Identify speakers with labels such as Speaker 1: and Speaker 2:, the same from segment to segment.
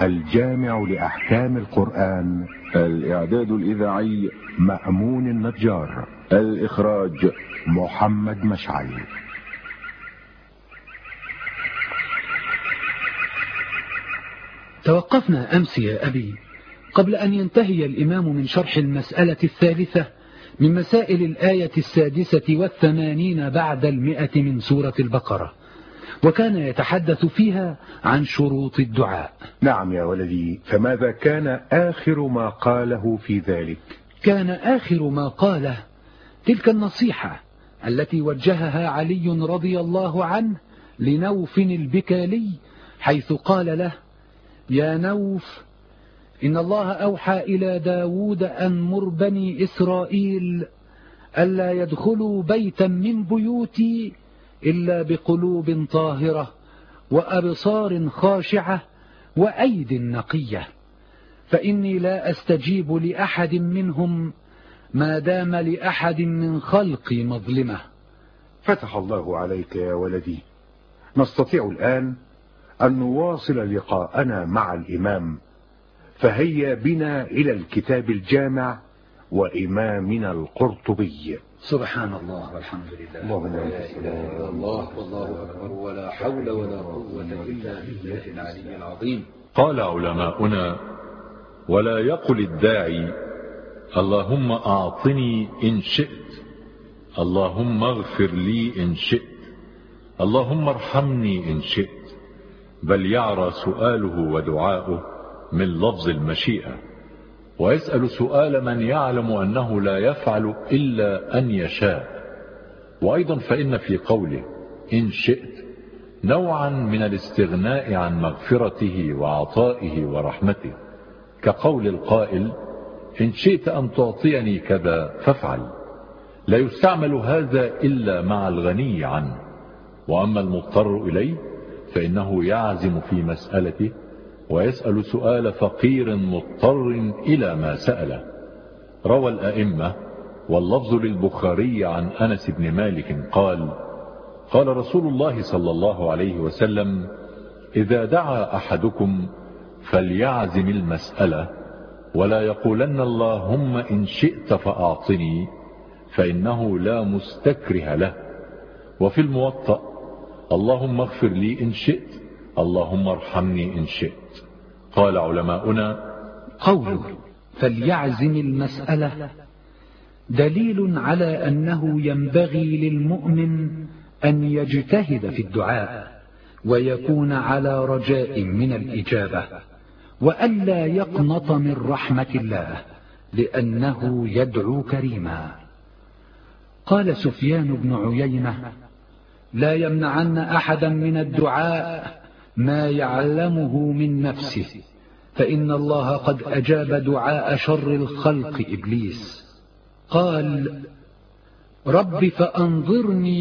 Speaker 1: الجامع لأحكام القرآن.
Speaker 2: الإعداد الإذاعي
Speaker 1: مأمون النجار.
Speaker 2: الإخراج
Speaker 1: محمد مشعل.
Speaker 3: توقفنا أمس يا أبي قبل أن ينتهي الإمام من شرح المسألة الثالثة من مسائل الآية السادسة والثمانين بعد المئة من سورة البقرة. وكان يتحدث فيها عن شروط الدعاء.
Speaker 1: نعم يا ولدي فماذا كان آخر ما قاله في ذلك؟
Speaker 3: كان آخر ما قاله تلك النصيحة التي وجهها علي رضي الله عنه لنوف البكالي حيث قال له يا نوف إن الله أوحى إلى داود أن مر بني إسرائيل ألا يدخلوا بيتا من بيوتي إلا بقلوب طاهرة وأبصار خاشعة وأيد نقية. فإني لا أستجيب لأحد منهم ما دام لأحد من خلقي مظلمة.
Speaker 1: فتح الله عليك يا ولدي. نستطيع الآن أن نواصل لقاءنا مع الإمام. فهيا بنا إلى الكتاب الجامع وإمامنا القرطبي.
Speaker 3: سبحان الله والحمد لله.
Speaker 1: اللهم
Speaker 3: لا إله إلا الله والله أكبر ولا حول ولا قوة إلا بالله العلي العظيم.
Speaker 4: قال علماؤنا ولا يقل الداعي اللهم أعطني إن شئت اللهم اغفر لي إن شئت اللهم ارحمني إن شئت بل يعرى سؤاله ودعاؤه من لفظ المشيئة. ويسأل سؤال من يعلم أنه لا يفعل إلا أن يشاء. وأيضا فإن في قوله إن شئت نوعا من الاستغناء عن مغفرته وعطائه ورحمته كقول القائل إن شئت أن تعطيني كذا فافعل. لا يستعمل هذا إلا مع الغني عنه. وأما المضطر إليه فإنه يعزم في مسألته ويسأل سؤال فقير مضطر إلى ما سأله. روى الأئمة واللفظ للبخاري عن أنس بن مالك قال قال رسول الله صلى الله عليه وسلم إذا دعا أحدكم فليعزم المسألة ولا يقولن اللهم إن شئت فأعطني فإنه لا مستكره له. وفي الموطأ اللهم اغفر لي إن شئت اللهم ارحمني إن شئت. قال علماؤنا
Speaker 3: قوله فليعزم المسألة. دليل على أنه ينبغي للمؤمن أن يجتهد في الدعاء ويكون على رجاء من الإجابة وألا يقنط من رحمة الله لأنه يدعو كريما. قال سفيان بن عيينة لا يمنعن أحدا من الدعاء ما يعلمه من نفسه. فإن الله قد أجاب دعاء شر الخلق إبليس. قال رب فأنظرني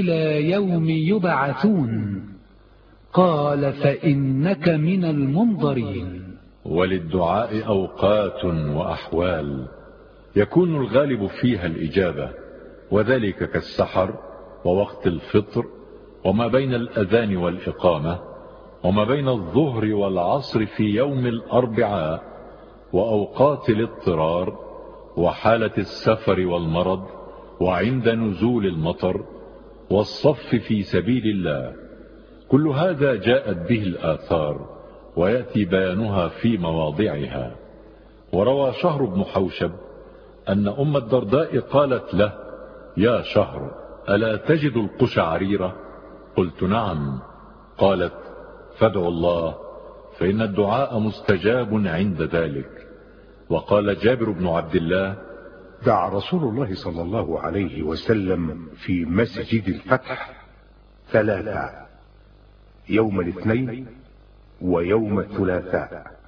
Speaker 3: إلى يوم يبعثون. قال فإنك من المنظرين.
Speaker 4: وللدعاء أوقات وأحوال يكون الغالب فيها الإجابة وذلك كالسحر ووقت الفطر وما بين الأذان والإقامة وما بين الظهر والعصر في يوم الأربعاء وأوقات الاضطرار وحالة السفر والمرض وعند نزول المطر والصف في سبيل الله. كل هذا جاءت به الآثار ويأتي بيانها في مواضعها. وروى شهر بن حوشب أن أم الدرداء قالت له يا شهر ألا تجد القشعريرة قلت نعم. قالت فادعوا الله فإن الدعاء مستجاب عند ذلك. وقال جابر بن عبد الله
Speaker 1: دعا رسول الله صلى الله عليه وسلم في مسجد الفتح ثلاثة يوم الاثنين ويوم الثلاثاء.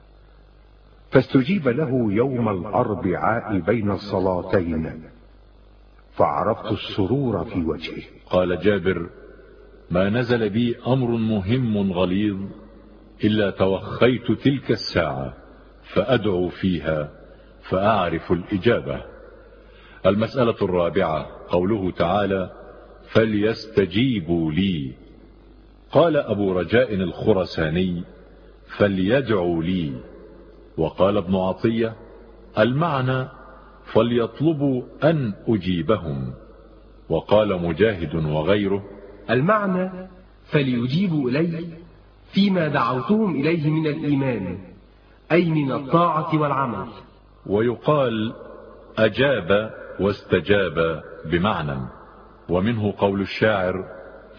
Speaker 1: فاستجيب له يوم الأربعاء بين الصلاتين فعرفت السرور في وجهه.
Speaker 4: قال جابر ما نزل بي أمر مهم غليظ إلا توخيت تلك الساعة فأدعو فيها فأعرف الإجابة. المسألة الرابعة قوله تعالى فليستجيبوا لي قال أبو رجاء الخرساني فليدعوا لي وقال ابن عطية المعنى فليطلبوا أن أجيبهم وقال مجاهد وغيره
Speaker 5: المعنى فليجيبوا إلي فيما دعوتهم إليه من الإيمان أي من الطاعة والعمل.
Speaker 4: ويقال أجاب واستجاب بمعنى ومنه قول الشاعر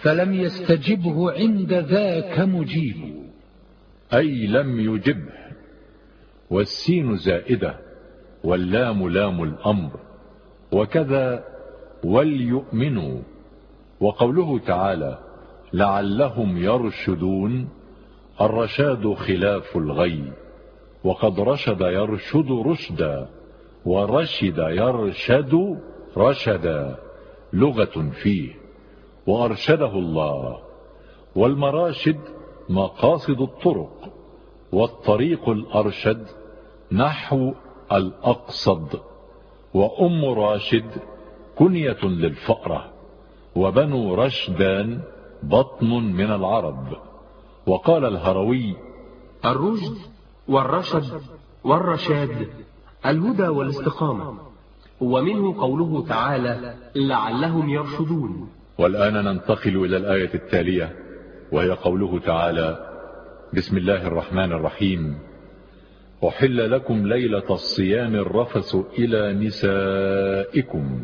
Speaker 3: فلم يستجبه عند ذاك مجيب.
Speaker 4: أي لم يجبه والسين زائدة واللام لام الأمر وكذا وليؤمنوا. وقوله تعالى لعلهم يرشدون الرشاد خلاف الغي وقد رشد يرشد رشدا ورشد يرشد رشدا لغة فيه وأرشده الله والمراشد مقاصد الطرق والطريق الأرشد نحو الأقصد وأم راشد كنية للفأرة. وبنو رشدان بطن من العرب. وقال الهروي
Speaker 5: الرشد والرشد والرشاد الهدى والاستقامة. ومنه قوله تعالى لعلهم يرشدون.
Speaker 4: والآن ننتقل إلى الآية التالية وهي قوله تعالى بسم الله الرحمن الرحيم أحل لكم ليلة الصيام الرفس إلى نسائكم.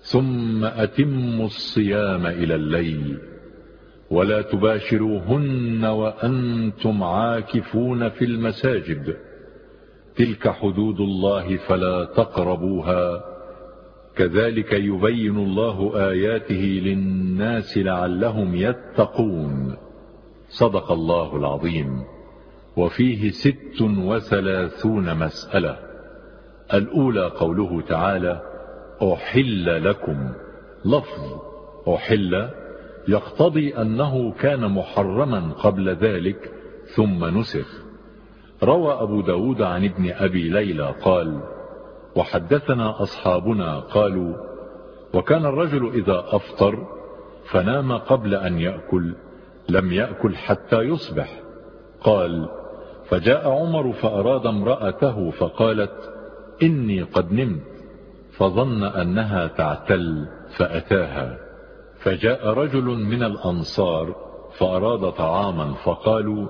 Speaker 4: ثم أتموا الصيام إلى الليل ولا تباشروهن وأنتم عاكفون في المساجد. تلك حدود الله فلا تقربوها. كذلك يبين الله آياته للناس لعلهم يتقون. صدق الله العظيم. وفيه ست وثلاثون مسألة. الأولى قوله تعالى أحل لكم. لفظ أحل يقتضي أنه كان محرما قبل ذلك ثم نسخ. روى أبو داود عن ابن أبي ليلى قال وحدثنا أصحابنا قالوا وكان الرجل إذا أفطر فنام قبل أن يأكل لم يأكل حتى يصبح. قال فجاء عمر فأراد امرأته فقالت إني قد نمت. فظن أنها تعتل فأتاها. فجاء رجل من الأنصار فأراد طعاما فقالوا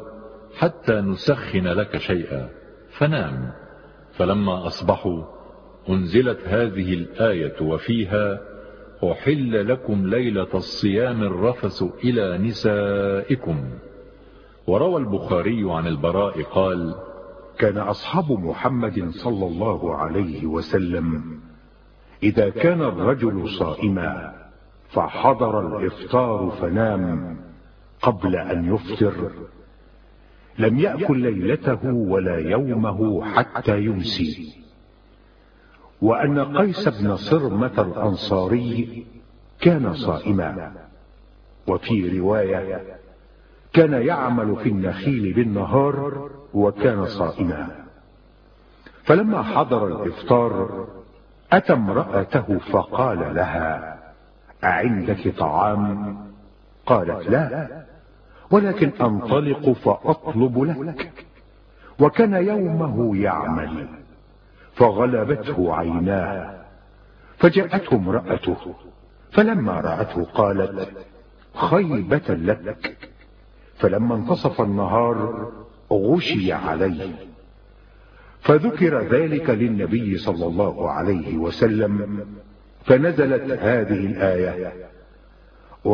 Speaker 4: حتى نسخن لك شيئا. فنام. فلما أصبحوا أنزلت هذه الآية وفيها أحل لكم ليلة الصيام الرفس إلى نسائكم. وروى البخاري عن البراء قال
Speaker 1: كان أصحاب محمد صلى الله عليه وسلم إذا كان الرجل صائما فحضر الإفطار فنام قبل أن يفطر. لم يأكل ليلته ولا يومه حتى يمسي. وأن قيس بن صرمة الأنصاري كان صائما. وفي رواية كان يعمل في النخيل بالنهار وكان صائما. فلما حضر الإفطار أتى امرأته فقال لها أعندك طعام؟ قالت لا ولكن أنطلق فأطلب لك. وكان يومه يعمل فغلبته عيناه فجاءته امرأته فلما رأته قالت خيبة لك. فلما انتصف النهار غشي عليه. فذكر ذلك للنبي صلى الله عليه وسلم فنزلت هذه الآية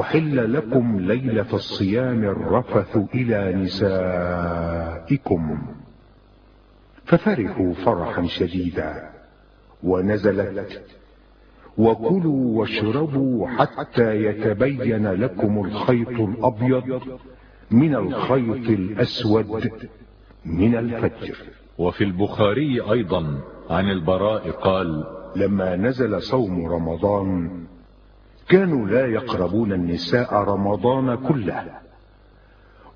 Speaker 1: أحل لكم ليلة الصيام الرفث إلى نسائكم. ففرحوا فرحا شديدا ونزلت وكلوا واشربوا حتى يتبين لكم الخيط الأبيض من الخيط الأسود من الفجر.
Speaker 4: وفي البخاري أيضا عن البراء قال
Speaker 1: لما نزل صوم رمضان كانوا لا يقربون النساء رمضان كله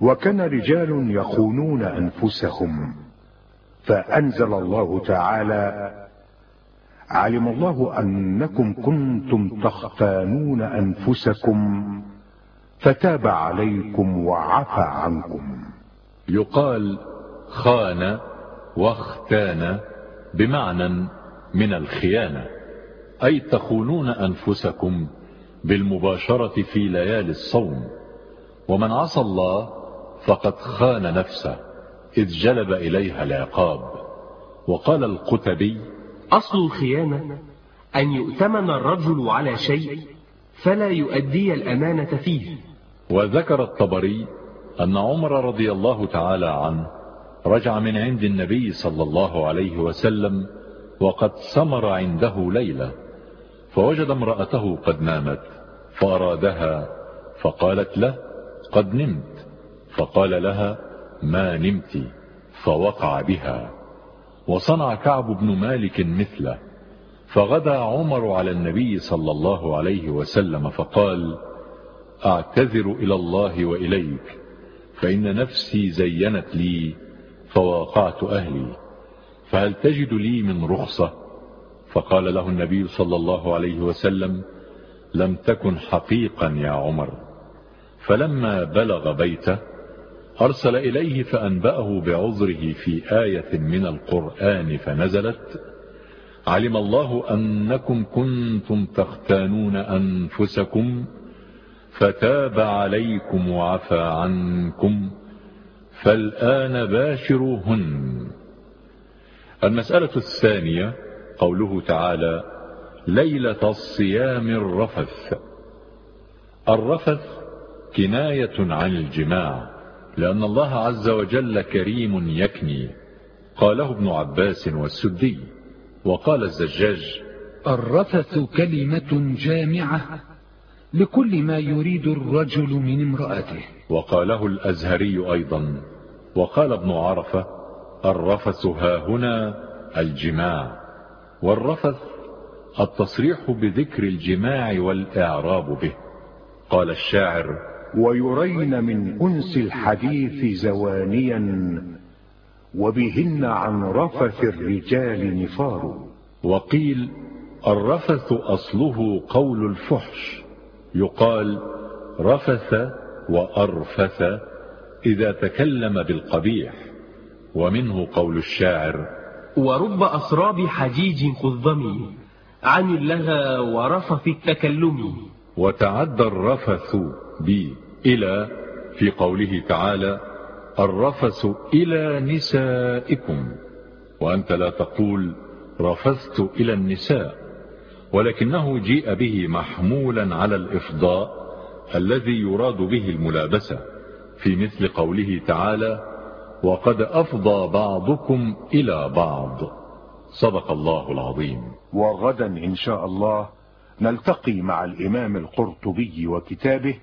Speaker 1: وكان رجال يخونون أنفسهم فأنزل الله تعالى علم الله أنكم كنتم تختانون أنفسكم فتاب عليكم وعفى عنكم.
Speaker 4: يقال خان واختان بمعنى من الخيانة. أي تخونون أنفسكم بالمباشرة في ليالي الصوم. ومن عصى الله فقد خان نفسه إذ جلب إليها العقاب. وقال القتبي
Speaker 5: أصل الخيانة أن يؤتمن الرجل على شيء فلا يؤدي الأمانة فيه.
Speaker 4: وذكر الطبري أن عمر رضي الله تعالى عنه رجع من عند النبي صلى الله عليه وسلم وقد سمر عنده ليلة فوجد امرأته قد نامت فأرادها فقالت له قد نمت. فقال لها ما نمت. فوقع بها. وصنع كعب بن مالك مثله. فغدا عمر على النبي صلى الله عليه وسلم فقال أعتذر إلى الله وإليك فإن نفسي زينت لي فواقعت أهلي فهل تجد لي من رخصة؟ فقال له النبي صلى الله عليه وسلم لم تكن حقيقا يا عمر. فلما بلغ بيته أرسل إليه فأنبأه بعذره في آية من القرآن فنزلت علم الله أنكم كنتم تختانون أنفسكم فتاب عليكم وعفى عنكم. فالآن باشروهن. المسألة الثانية قوله تعالى ليلة الصيام الرفث. الرفث كناية عن الجماع لأن الله عز وجل كريم يكني. قاله ابن عباس والسدي وقال الزجاج
Speaker 3: الرفث كلمة جامعة لكل ما يريد الرجل من امرأته.
Speaker 4: وقاله الأزهري أيضا وقال ابن عرفة الرفث ها هنا الجماع والرفث التصريح بذكر الجماع والإعراب به. قال الشاعر
Speaker 1: ويرين من أنس الحديث زوانيا وبهن عن رفث الرجال نفار.
Speaker 4: وقيل الرفث أصله قول الفحش يقال رفث وأرفث إذا تكلم بالقبيح. ومنه قول الشاعر
Speaker 5: ورب أسراب حجيج قضم عن اللغى ورفث التكلم.
Speaker 4: وتعدى الرفث بي إلى في قوله تعالى الرفث إلى نسائكم. وأنت لا تقول رفثت إلى النساء ولكنه جيء به محمولا على الإفضاء. الذي يراد به الملابسة في مثل قوله تعالى وقد أفضى بعضكم إلى بعض صدق الله العظيم.
Speaker 1: وغدا إن شاء الله نلتقي مع الإمام القرطبي وكتابه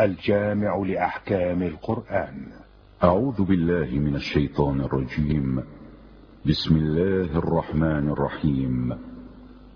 Speaker 1: الجامع لأحكام القرآن.
Speaker 2: أعوذ بالله من الشيطان الرجيم. بسم الله الرحمن الرحيم.